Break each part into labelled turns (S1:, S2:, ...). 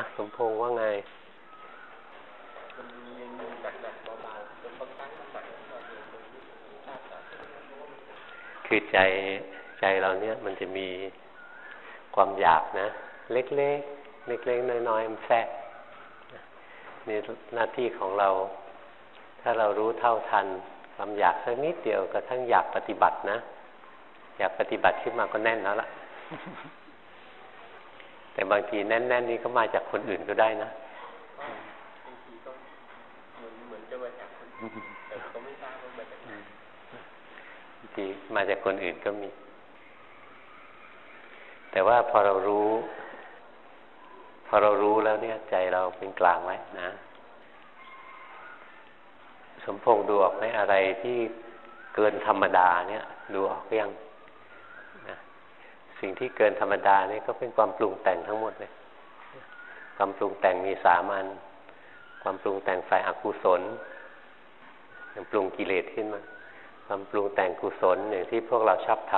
S1: อะสมพงษ์ว่าไงคือใจใจเราเนี่ยมันจะมีความอยากนะ เล็กๆเล็กๆน้อยๆมันแทรกนี่หน้าที่ของเรา ถ้าเรารู้เท่าทันความอยากสักนิดเดียวกระทั่งอยากปฏิบัตินะ อยากปฏิบัติขึ้นมาก็แน่นแล้วล่ะ แต่บางทีแน่น ๆ นี้ก็มาจากคนอื่นก็ได้นะทีมาจากคนอื่นก็มี แต่ว่าพอเรารู้ พอเรารู้แล้วเนี่ย ใจเราเป็นกลางไว้นะ สมพงษ์ดูออกไหมอะไรที่เกินธรรมดาเนี่ย ดูออกยังนะ สิ่งที่เกินธรรมดาเนี่ยก็เป็นความปรุงแต่งทั้งหมดเลยความปรุงแต่งมีสามัญความปรุงแต่งฝ่ายอกุศลอย่างปรุงกิเลสขึ้นมา ความปรุงแต่งกุศลอย่างที่พวกเราชอบท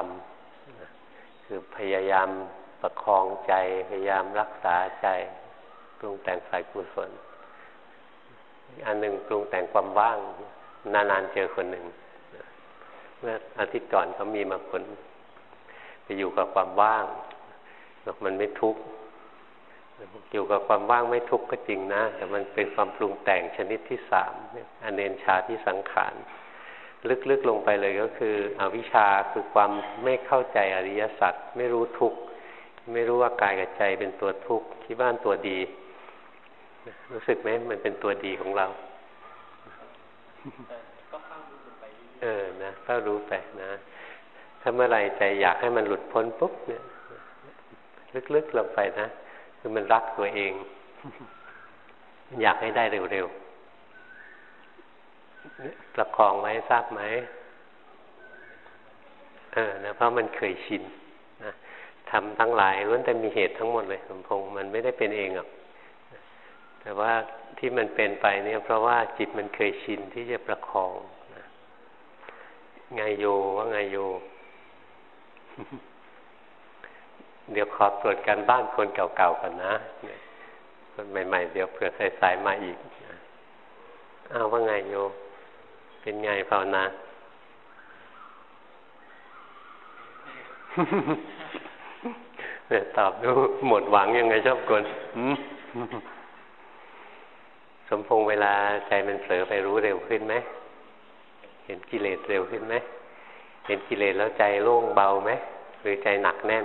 S1: ำคือพยายามประคองใจพยายามรักษาใจ ปรุงแต่งฝ่ายกุศล อันหนึ่งปรุงแต่งความว่าง นานๆเจอคนหนึ่งเมื่ออาทิตย์ก่อนเขามีมาคน ไปอยู่กับความว่างบอกมันไม่ทุกข์อยู่กับความว่างไม่ทุกข์ก็จริงนะ แต่มันเป็นความปรุงแต่งชนิดที่สามอันเนนชาที่สังขารลึกๆลงไปเลยก็คืออวิชชาคือความไม่เข้าใจอริยสัจไม่รู้ทุกข์ไม่รู้ว่ากายกับใจเป็นตัวทุกข์คิดว่าตัวดี รู้สึกไหมมันเป็นตัวดีของเราเออนะเฝ้ารู้ไปนะ ถ้าเมื่อไรใจอยากให้มันหลุดพ้นปุ๊บเนี่ย ลึกๆลงไปนะคือมันรักตัวเอง อยากให้ได้เร็วๆประคองไว้ทราบไหมเออนะเพราะมันเคยชินนะทำทั้งหลายล้วนแต่มีเหตุทั้งหมดเลยสมพงษ์มันไม่ได้เป็นเองอะแต่ว่าที่มันเป็นไปเนี่ย เพราะว่าจิตมันเคยชินที่จะประคองนะไงโยว่าไงโย เดี๋ยวขอตรวจการบ้านคนเก่าๆก่อนนะคนใหม่ๆ เดี๋ยวเผื่อสายๆมาอีกอ้าวว่าไงโยเป็นไงภาวนาเนี่ยตอบดูหมดหวังยังไงชอบกลสมพงษ์เวลาใจมันเผลอไปรู้เร็วขึ้นไหม เห็นกิเลสเร็วขึ้นไหม เห็นกิเลสแล้วใจโล่งเบาไหมหรือใจหนักแน่น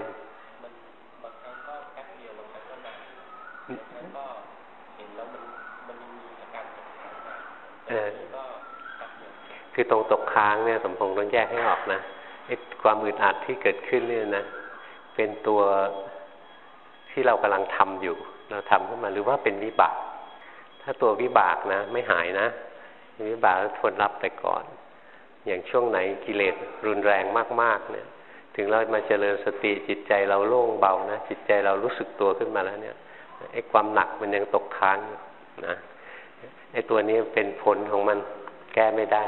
S1: คือตรงตกค้างเนี่ยสมพงษ์ต้องแยกให้ออกนะไอ้ความอึดอัดที่เกิดขึ้นเนี่ยนะเป็นตัวที่เรากำลังทำอยู่ เราทำขึ้นมาหรือว่าเป็นวิบาก ถ้าตัววิบากนะ ไม่หายนะวิบากทนรับไปก่อน อย่างช่วงไหนกิเลสรุนแรงมากๆ เนี่ย ถึงเรามาเจริญสติจิตใจเราโล่งเบานะจิตใจเรารู้สึกตัวขึ้นมาแล้วเนี่ยไอ้ความหนักมันยังตกค้างนะไอ้ตัวนี้เป็นผลของมันแก้ไม่ได้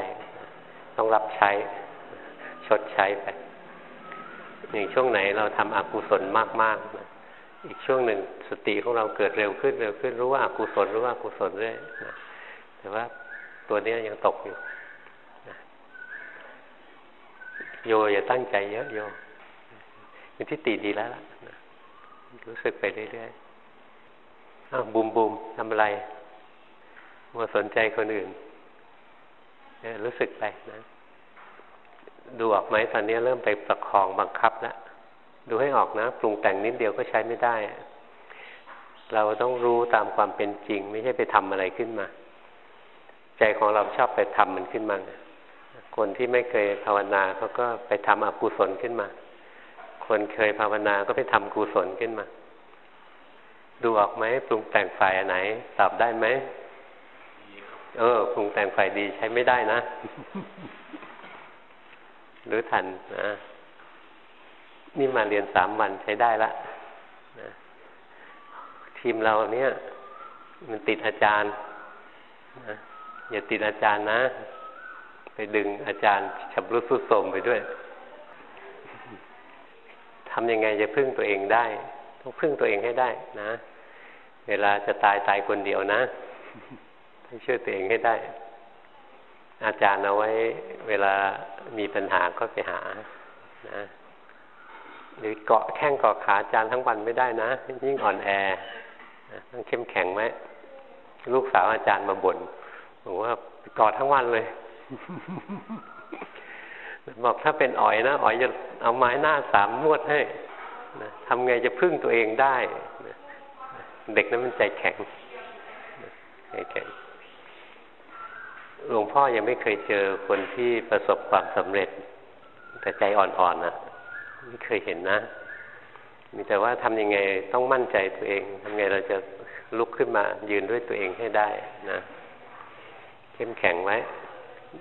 S1: ต้องรับใช้ชดใช้ไปอย่างช่วงไหนเราทำอกุศลมากๆนะอีกช่วงหนึ่งสติของเราเกิดเร็วขึ้นเร็วขึ้นรู้ว่าอกุศลรู้ว่าอกุศลเรื่อยนะแต่ว่าตัวนี้ยังตกอยู่ โยอย่าตั้งใจเยอะโยเป็นที่ติดีแล้วล่ะรู้สึกไปเรื่อยๆอ้าวบูมบูมทำอะไรมาสนใจคนอื่นรู้สึกไปนะ ดูออกไหมตอนนี้เริ่มไปประคองบังคับแล้วดูให้ออกนะปรุงแต่งนิดเดียวก็ใช้ไม่ได้ เราต้องรู้ตามความเป็นจริง ไม่ใช่ไปทำอะไรขึ้นมา ใจของเราชอบไปทำมันขึ้นมา คนที่ไม่เคยภาวนาเขาก็ไปทำอกุศลขึ้นมา คนเคยภาวนาก็ไปทำกุศลขึ้นมา ดูออกไหมปรุงแต่งฝ่ายไหนตอบได้ไหมเออปรุงแต่งฝ่ายดีใช้ไม่ได้นะหรือทันนะนี่มาเรียนสามวันใช้ได้ละนะทีมเราเนี่ย มันติดอาจารย์นะอย่าติดอาจารย์นะไป ดึงอาจารย์ฉับรุสุดโสมไปด้วยทำยังไงจะพึ่งตัวเองได้ ต้องพึ่งตัวเองให้ได้นะ เวลาจะตายตายคนเดียวนะให้ช่วยตัวเองให้ได้ อาจารย์เอาไว้ เวลามีปัญหาก็ไปหา นะหรือเกาะแข้งเกาะขาอาจารย์ทั้งวันไม่ได้นะ ยิ่งอ่อนแอต้องเข้มแข็งไหมลูกสาวอาจารย์มาบน่นบอกว่าเกาะทั้งวันเลย บอกถ้าเป็นอ๋อยนะอ๋อยจะเอาไม้หน้าสามนวดให้นะทำไงจะพึ่งตัวเองได้นะเด็กนั้นมันใจแข็งใจแข็งหลวงพ่อยังไม่เคยเจอคนที่ประสบความสำเร็จ แต่ใจอ่อนๆนะไม่เคยเห็นนะ มีแต่ว่าทำยังไงต้องมั่นใจตัวเองทำไงเราจะลุกขึ้นมายืนด้วยตัวเองให้ได้นะ เข้มแข็งไว้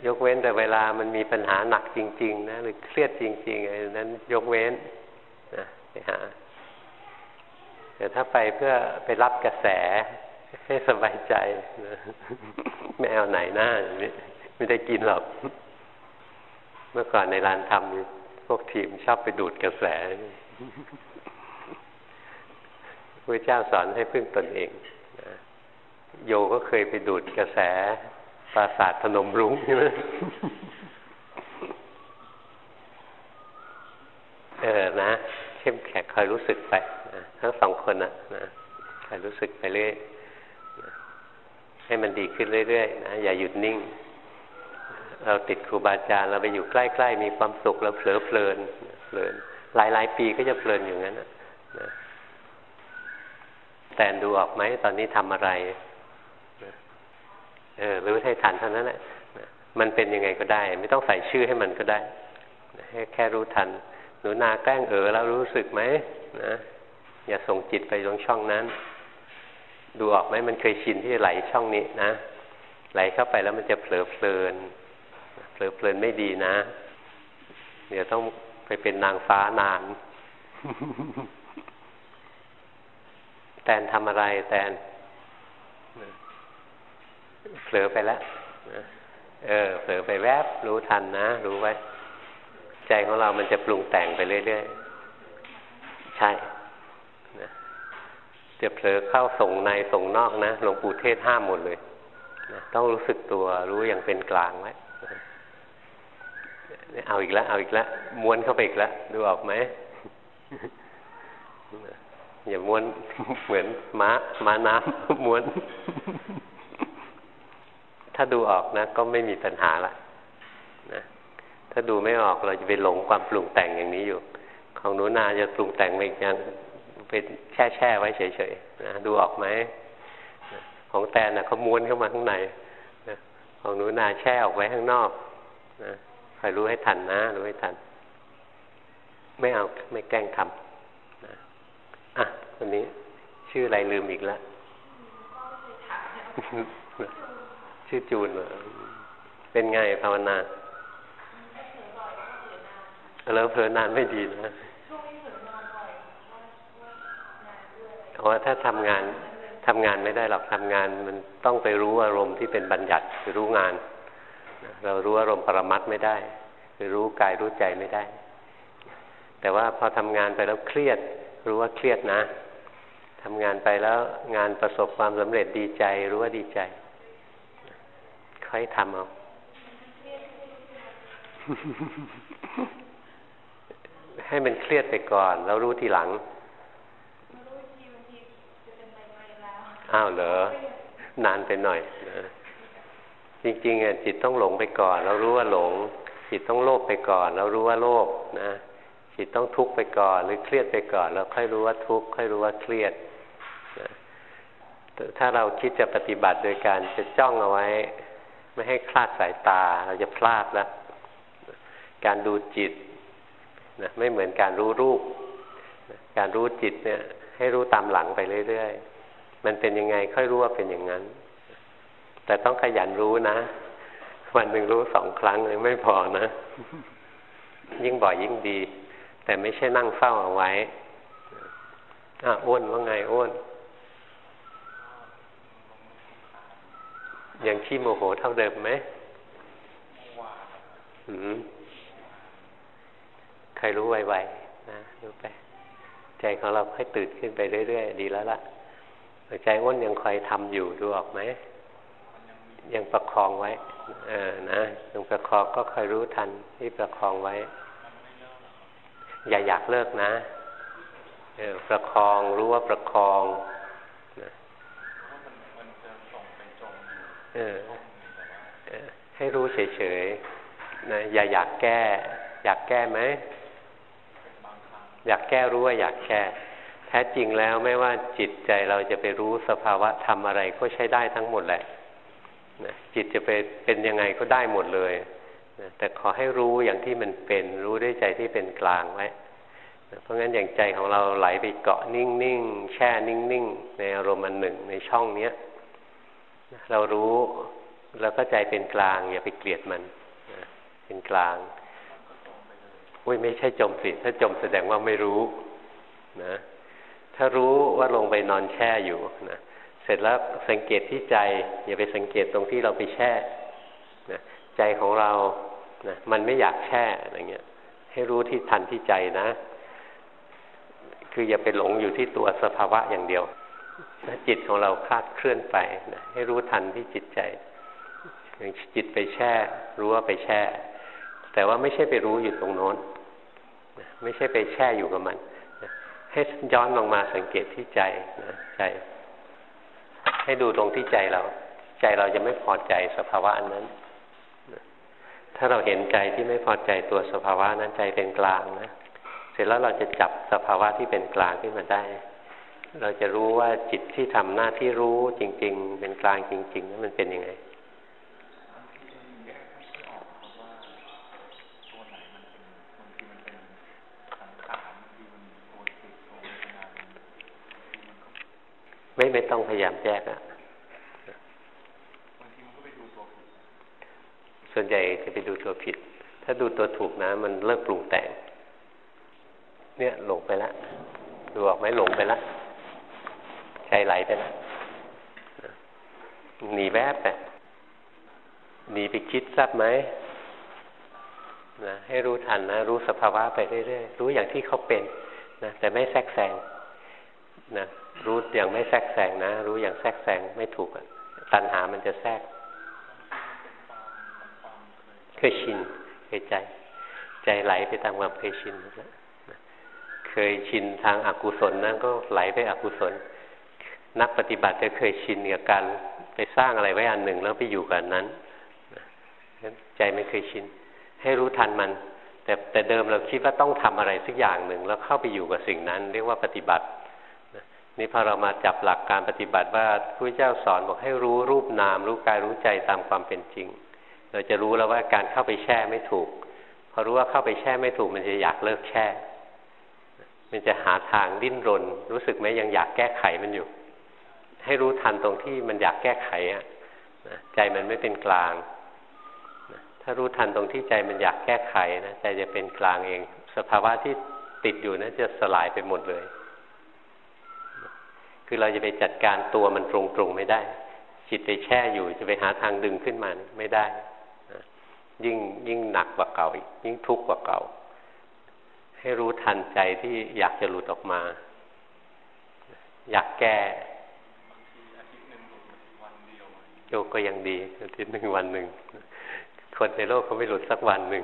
S1: ยกเว้นแต่เวลามันมีปัญหาหนักจริง ๆ นะหรือเครียดจริงๆไอ้นั้น ยกเว้นนะไปหาแต่ถ้าไปเพื่อไปรับกระแส ให้สบายใจนะไม่เอาไหนหน้าไม่ไม่ได้กินหรอก เมื่อก่อนในร้านทำพวกทีมชอบไปดูดกระแสพระเจ้าสอนให้พึ่งตนเองโยก็เคยไปดูดกระแส ปราสาทพนมรุ้งใช่ไหมเออนะ เข้มแข็งคอยรู้สึกไปนะทั้งสองคนนะนะคอยรู้สึกไปเรื่อยนะให้มันดีขึ้นเรื่อยๆนะอย่าหยุดนิ่ง เราติดครูบาอาจารย์เราไปอยู่ใกล้ ๆ มีความสุขเราเผลอเพลินเพลิน หลายๆ ปีก็จะเพลินอยู่งั้นนะแต่ดูออกไหมตอนนี้ทำอะไร เออรู้ให้ทันเท่านั้นแหละมันเป็นยังไงก็ได้ ไม่ต้องใส่ชื่อให้มันก็ได้ให้แค่รู้ทัน หนูนาแกล้งเออแล้วรู้สึกไหมนะอย่าส่งจิตไปตรงช่องนั้น ดูออกไหมมันเคยชินที่จะไหลช่องนี้นะไหลเข้าไปแล้วมันจะเผลอเพลินเผลอเพลินไม่ดีนะ เดี๋ยวต้องไปเป็นนางฟ้านาน แตนทำอะไรแตน เผลอไปแล้วเออเผลอไปแวบรู้ทันนะ รู้ไว้ ใจของเรามันจะปรุงแต่งไปเรื่อยๆ ใช่จะเผลอเข้าส่งในส่งนอกนะหลวงปู่เทศห้ามหมดเลยนะต้องรู้สึกตัวรู้อย่างเป็นกลางไว้เอาอีกแล้วเอาอีกแล้วม้วนเข้าไปอีกแล้วดูออกไหมอย่าม้วนเหมือนม้าม้าน้ำม้วน ถ้าดูออกนะ ก็ไม่มีปัญหาละนะถ้าดูไม่ออกเราจะไปหลงความปรุงแต่งอย่างนี้อยู่ ของหนูนาจะปรุงแต่งไปอย่างเป็นแช่แช่ไว้เฉยๆนะดูออกไหมของแตนนะเขาม้วนเข้ามาข้างในนะของหนูนาแช่ออกไว้ข้างนอกนะคอยรู้ให้ทันนะรู้ให้ทัน ไม่เอาไม่แกล้งทำนะอะวันนี้ชื่ออะไรลืมอีกแล้ว ชื่อจูนเหรอเป็นไงภาวนาแล้วเพลินานไม่ดีนะเพราะว่าถ้าทำงานทำงานไม่ได้หรอกทำงาน มันต้องไปรู้อารมณ์ที่เป็นบัญญัติคือรู้งาน เรารู้อารมณ์ปรมัตไม่ได้คือรู้กายรู้ใจไม่ได้ แต่ว่าพอทำงานไปแล้วเครียด รู้ว่าเครียดนะทำงานไปแล้วงานประสบความสำเร็จดีใจ รู้ว่าดีใจ ค่อยทำเอาให้มันเครียดไปก่อน แล้วรู้ทีหลังอ้าวเหรอนานไปหน่อยนะจริงๆอะจิตต้องหลงไปก่อน แล้วรู้ว่าหลง จิตต้องโลภไปก่อน แล้วรู้ว่าโลภนะจิตต้องทุกข์ไปก่อนหรือเครียดไปก่อน แล้วค่อยรู้ว่าทุกข์ค่อยรู้ว่าเครียดนะถ้าเราคิดจะปฏิบัติโดยการจะจ้องเอาไว้ ไม่ให้คลาดสายตา เราจะพลาดแล้วการดูจิตนะไม่เหมือนการรู้รูป การรู้จิตเนี่ย ให้รู้ตามหลังไปเรื่อยๆ มันเป็นยังไงค่อยรู้ว่าเป็นอย่างนั้น แต่ต้องขยันรู้นะ วันหนึ่งรู้สองครั้งเลยไม่พอนะ ยิ่งบ่อยยิ่งดี แต่ไม่ใช่นั่งเฝ้าเอาไว้อ้วนว่าไงอ้วน ยังขี้โมโหเท่าเดิมไหมอืมใครรู้ไวๆนะรู้ไป ใจของเราค่อยตื่นขึ้นไปเรื่อยๆ ดีแล้วล่ะใจอ้นยังคอยทำอยู่ดูออกไหม ยังประคองไว้ เออนะยังประคองก็คอยรู้ทันที่ประคองไว้ อย่าอยากเลิกนะ เออประคองรู้ว่าประคองนะเออให้รู้เฉยๆนะอย่าอยากแก้ อยากแก้ไหม อยากแก้รู้ว่าอยากแก้แท้จริงแล้วไม่ว่าจิตใจเราจะไปรู้สภาวะทำอะไรก็ใช้ได้ทั้งหมดแหละนะจิตจะไปเป็นยังไงก็ได้หมดเลยนะแต่ขอให้รู้อย่างที่มันเป็น รู้ด้วยใจที่เป็นกลางไว้นะเพราะงั้นอย่างใจของเราไหลไปเกาะนิ่งๆ แช่นิ่งๆ ในอารมณ์อันหนึ่งในช่องเนี้ย เรารู้แล้วก็ใจเป็นกลาง อย่าไปเกลียดมันเป็นกลางอุ้ยไม่ใช่จมสิถ้าจมแสดงว่าไม่รู้นะถ้ารู้ว่าลงไปนอนแช่อยู่นะเสร็จแล้วสังเกตที่ใจ อย่าไปสังเกตตรงที่เราไปแช่นะใจของเรานะมันไม่อยากแช่อะไรเงี้ย ให้รู้ที่ทันที่ใจนะ คืออย่าไปหลงอยู่ที่ตัวสภาวะอย่างเดียว ถ้าจิตของเราคลาดเคลื่อนไปนะให้รู้ทันที่จิตใจจิตไปแช่ รู้ว่าไปแช่ แต่ว่าไม่ใช่ไปรู้อยู่ตรงโน้นไม่ใช่ไปแช่อยู่กับมันให้ย้อนลงมาสังเกตที่ใจนะใจ ให้ดูตรงที่ใจเรา ใจเราจะไม่พอใจสภาวะอันนั้น ถ้าเราเห็นใจที่ไม่พอใจตัวสภาวะนั้นใจเป็นกลางนะเสร็จแล้วเราจะจับสภาวะที่เป็นกลางขึ้นมาได้ เราจะรู้ว่าจิตที่ทำหน้าที่รู้จริง ๆ เป็นกลางจริงๆนั้นมันเป็นยังไงไม่ไม่ต้องพยายามแยกอะส่วนใหญ่จะไปดูตัวผิด ถ้าดูตัวถูกนะ มันเลิกปรุงแต่ง เนี่ยหลงไปล้วดูออกไหมหลงไปแล้ว ใจไหลไปแล้วหนีแวบไปหนีไปคิดทราบไหมนะให้รู้ทันนะ รู้สภาวะไปเรื่อยๆรู้อย่างที่เขาเป็นนะแต่ไม่แทรกแซงนะรู้อย่างไม่แทรกแซงนะ รู้อย่างแทรกแซงไม่ถูกตัณหามันจะแทรกเคยชินเคยใจ ใจไหลไปตามความเคยชินแล้วเคยชินทางอากุศลนั่นก็ไหลไปอกุศล นักปฏิบัติจะเคยชินกับการไปสร้างอะไรไว้อันหนึ่งแล้วไปอยู่กับนั้นใจไม่เคยชิน ให้รู้ทันมัน แต่แต่เดิมเราคิดว่าต้องทำอะไรสักอย่างหนึ่งแล้วเข้าไปอยู่กับสิ่งนั้น เรียกว่าปฏิบัตินี่พอเรามาจับหลักการปฏิบัติว่าพระเจ้าสอนบอกให้รู้รูปนาม รู้กายรู้ใจตามความเป็นจริง เราจะรู้แล้วว่าการเข้าไปแช่ไม่ถูก พอรู้ว่าเข้าไปแช่ไม่ถูก มันจะอยากเลิกแช่ มันจะหาทางดิ้นรน รู้สึกไหมยังอยากแก้ไขมันอยู่ ให้รู้ทันตรงที่มันอยากแก้ไขอะใจมันไม่เป็นกลางถ้ารู้ทันตรงที่ใจมันอยากแก้ไขนะใจจะเป็นกลางเอง สภาวะที่ติดอยู่นะั้นจะสลายไปหมดเลย คือเราจะไปจัดการตัวมันตรงๆไม่ได้ จิตไปแช่อยู่จะไปหาทางดึงขึ้นมาไม่ได้ยิ่งยิ่งหนักกว่าเก่าอีกยิ่งทุกข์กว่าเก่า ให้รู้ทันใจที่อยากจะหลุดออกมา อยากแก้ โยกก็ยังดีอาทิตย์หนึ่งวันหนึ่งคนในโลกเขาไม่หลุดสักวันหนึ่ง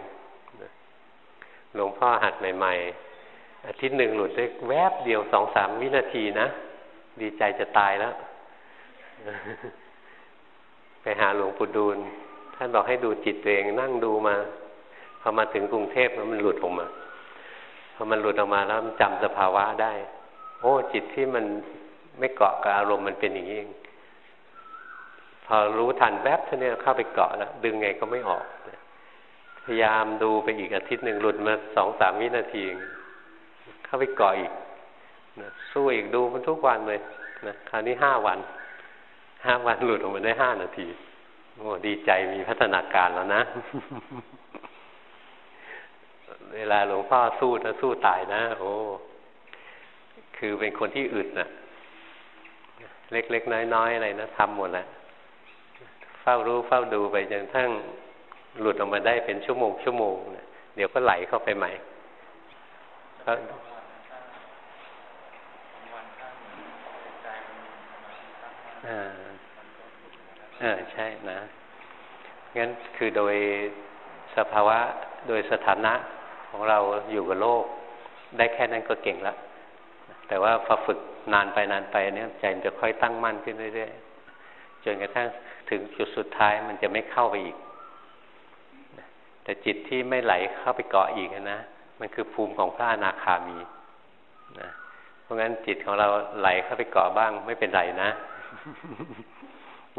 S1: หลวงพ่อหัดใหม่ ๆ อาทิตย์หนึ่งหลุดได้แวบเดียวสองสามวินาทีนะ ดีใจจะตายแล้ว ไปหาหลวงปู่ดูลท่านบอกให้ดูจิตตัวเองนั่งดูมาพอมาถึงกรุงเทพแล้วมันหลุดออกมาพอมันหลุดออกมาแล้วมันจำสภาวะได้ โอ้ จิตที่มันไม่เกาะกับอารมณ์มันเป็นอย่างนี้เอง พอรู้ทันแวบเท่านี้เข้าไปเกาะแล้วดึงไงก็ไม่ออก พยายามดูไปอีกอาทิตย์หนึ่งหลุดมาสองสามวินาทีเข้าไปเกาะอีกนะสู้อีกดูมันทุกวันเลยนะคราวนี้ห้าวันห้าวันหลุดออกมาได้ห้านาทีโอ้ดีใจมีพัฒนาการแล้วนะ เวลาหลวงพ่อสู้ถ้าสู้ตายนะ โอ้คือเป็นคนที่อึดนะ่ะ เล็กๆน้อยๆอะไรนะทำหมดแหละ เฝ้ารู้เฝ้าดูไปจนทั้งหลุดออกมาได้เป็นชั่วโมงชั่วโมงนะเดี๋ยวก็ไหลเข้าไปใหม่อ่าเออใช่นะงั้นคือโดยสภาวะโดยสถานะของเราอยู่กับโลก ได้แค่นั้นก็เก่งแล้วแต่ว่าพอฝึกนานไปนานไปเนี่ยใจมันจะค่อยตั้งมั่นขึ้นเรื่อยๆจนกระทั่ง ถึงจุดสุดท้ายมันจะไม่เข้าไปอีก แต่จิตที่ไม่ไหลเข้าไปเกาะอีกนะมันคือภูมิของพระอนาคามีนะเพราะงั้นจิตของเราไหลเข้าไปเกาะบ้าง ไม่เป็นไรนะ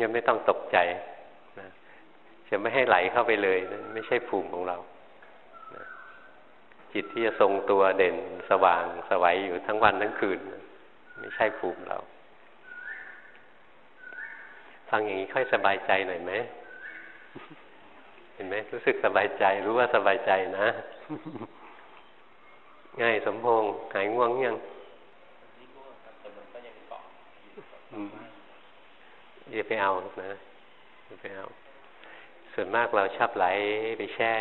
S1: ยังไม่ต้องตกใจนะจะไม่ให้ไหลเข้าไปเลยนะไม่ใช่ภูมิของเรานะจิตที่จะทรงตัวเด่นสว่างสวัยอยู่ทั้งวันทั้งคืนนะไม่ใช่ภูมิเรา ฟังอย่างนี้ค่อยสบายใจหน่อยไหมเห็นไหมรู้สึกสบายใจ รู้ว่าสบายใจนะ ง่ายสมพงษ์หายง่วงยังอย่าไปเอานะอย่าไปเอา ส่วนมากเราชอบไหลไปแช่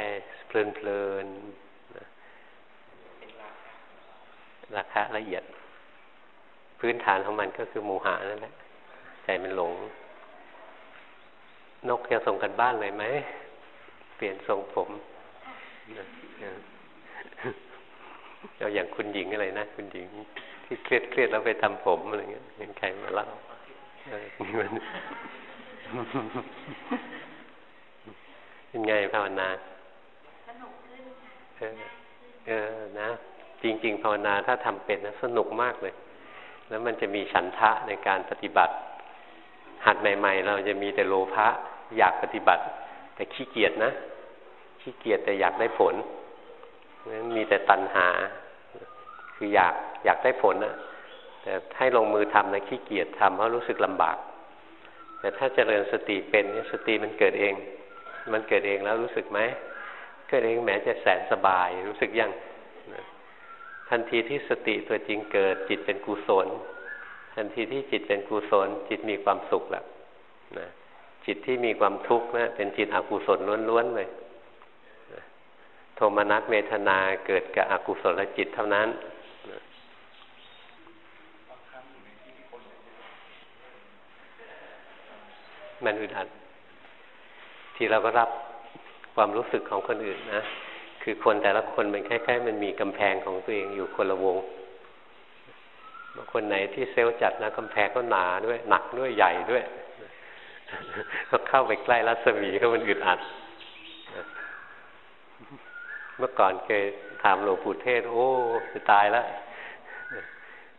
S1: เพลินเพลินราคาละเอียด พื้นฐานของมันก็คือโมหะนั่นแหละใจมันหลง นกจะส่งกันบ้านเลยไหม เปลี่ยนทรงผมเอาอย่างคุณหญิงอะไรนะ คุณหญิง ที่เครียดเครียดแล้วไปทำผมอะไรเงี้ยเห็นใครมาเล่าเป็นไงภาวนาสนุกขึ้นเออเออนะ จริง ๆ ภาวนาถ้าทำเป็นนะสนุกมากเลย แล้วมันจะมีฉันทะในการปฏิบัติหัดใหม่ ๆ เราจะมีแต่โลภะ อยากปฏิบัติ แต่ขี้เกียจนะ ขี้เกียจแต่อยากได้ผลนั้นมีแต่ตัณหา คืออยากอยากได้ผลนะแต่ให้ลงมือทำนะขี้เกียจทำเพราะรู้สึกลำบาก แต่ถ้าเจริญสติเป็นสติมันเกิดเอง มันเกิดเองแล้วรู้สึกไหมเกิดเองแม้จะแสนสบายรู้สึกยังทันทีที่สติตัวจริงเกิดจิตเป็นกุศล ทันทีที่จิตเป็นกุศล จิตมีความสุขแล้วนะ จิตที่มีความทุกข์นะเป็นจิตอกุศลล้วนๆเลยโทมนัสเมทนาเกิดกับอกุศลจิตเท่านั้นมันอึดอัดที่เราก็รับความรู้สึกของคนอื่นนะ คือคนแต่ละคนมันคล้ายๆ มันมีกำแพงของตัวเองอยู่คนละวงบางคนไหนที่เซลล์จัดนะกำแพงก็หนาด้วย หนักด้วยใหญ่ด้วย ก็เข้าไปใกล้รัศมีก็มันอึดอัด เมื่อก่อนเคยถามหลวงปู่เทศ โอ้จะตายแล้ว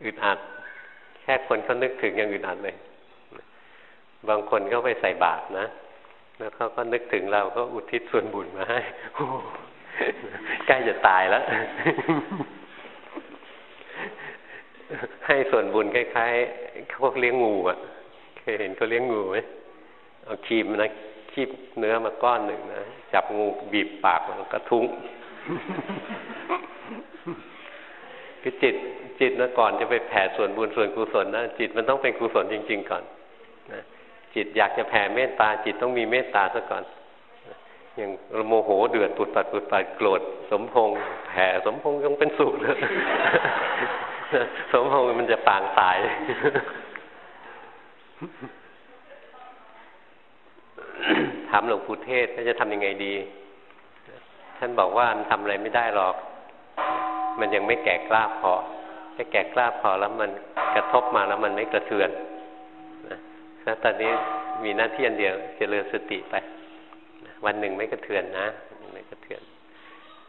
S1: อึดอัด แค่คนเขานึกถึงยังอึดอัดเลย บางคนเขาไปใส่บาตรนะ แล้วเขาก็นึกถึงเราก็อุทิศส่วนบุญมาให้ใกล้จะตายแล้ว ให้ส่วนบุญคล้ายๆเขาเลี้ยงงูอะเคยเห็นเขาเลี้ยงงูไหม เอาครีมนะคีบเนื้อมาก้อนหนึ่งนะจับงูบีบปากแล้วก็ทุ้งคือจิตจิตนะก่อนจะไปแผ่ส่วนบุญส่วนกุศลนะจิตมันต้องเป็นกุศลจริง ๆ ก่อนนะจิตอยากจะแผ่เมตตา จิตต้องมีเมตตาซะก่อนอย่างโมโหเดือดปุดปัดปุดปัดโกรธสมพงษ์แผ่สมพงษ์ยังเป็นสุขเลยสมพงษ์มันจะปางตาย ถามหลวงปู่เทศว่าจะทำยังไงดี ท่านบอกว่ามันทำอะไรไม่ได้หรอก มันยังไม่แก่กล้าพอถ้าแก่กล้าพอแล้วมันกระทบมาแล้วมันไม่กระเทือนนะตอนนี้มีหน้าที่อันเดียวเจริญสติไป วันหนึ่งไม่กระเทือนนะไม่กระเทือน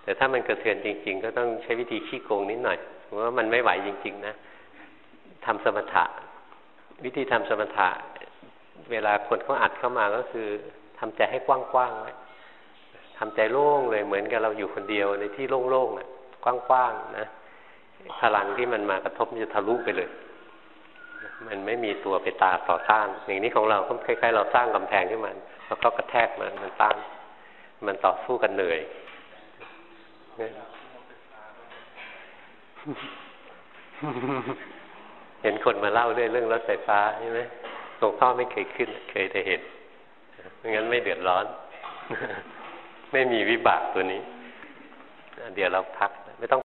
S1: แต่ถ้ามันกระเทือนจริง ๆ ก็ต้องใช้วิธีขี้โกงนิดหน่อยเพราะว่ามันไม่ไหวจริง ๆ นะทำสมถะ วิธีทำสมถะ เวลาคนเขาอัดเข้ามาก็คือ ทำใจให้กว้างๆไว้ทำใจโล่งเลยเหมือนกับเราอยู่คนเดียวในที่โล่งๆนะกว้างๆนะพลังที่มันมากระทบมันจะทะลุไปเลย มันไม่มีตัวไปตาต่อต้าน อย่างนี้ของเราก็คล้ายๆเราสร้างกำแพงขึ้นมาพอเขากระแทกมันมันต้านมันต่อสู้กันเหนื่อยเห็นคนมาเล่าเรื่องเรื่องรถไฟฟ้าใช่ไหมหลวงพ่อไม่เคยขึ้น เคยแต่เห็น ไม่งั้นไม่เดือดร้อน ไม่มีวิบากตัวนี้ เดี๋ยวเราพัก